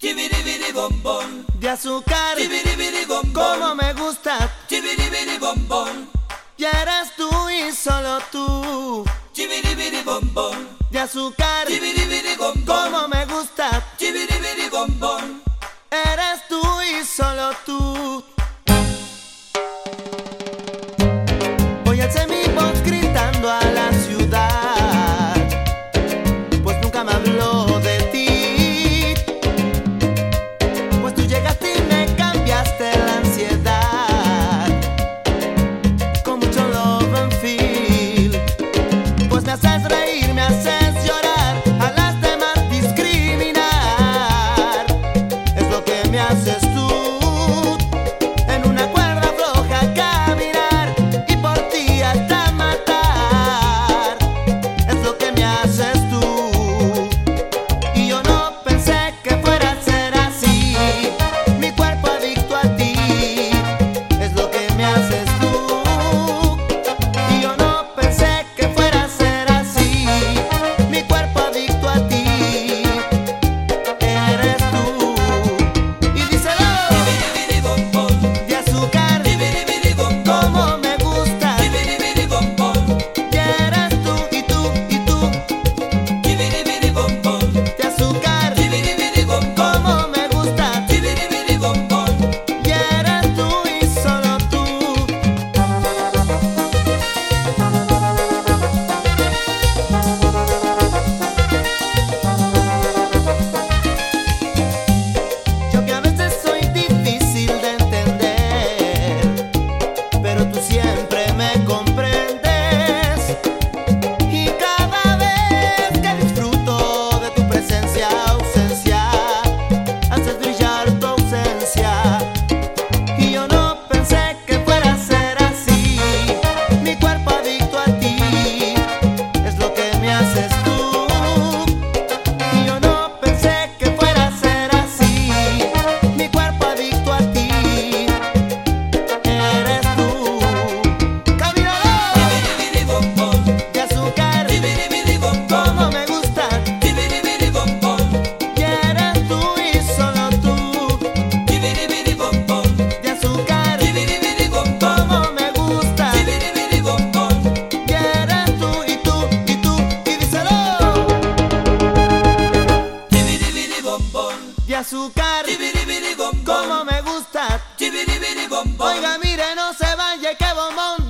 Chibiribiri bombón de azúcar. Chibiribiri bombón. Como me gusta. Chibiribiri bombón. Ya eras tú y solo tú. Chibiribiri bombón de azúcar. Chibiribiri bombón. Como me gusta. Chibiribiri bombón. Eras tú y solo tú. Voy al semibox gritando a la ciudad. Pues nunca me habló. me haces azúcar. Como me gusta. Oiga, mire, no se vaya, que bombón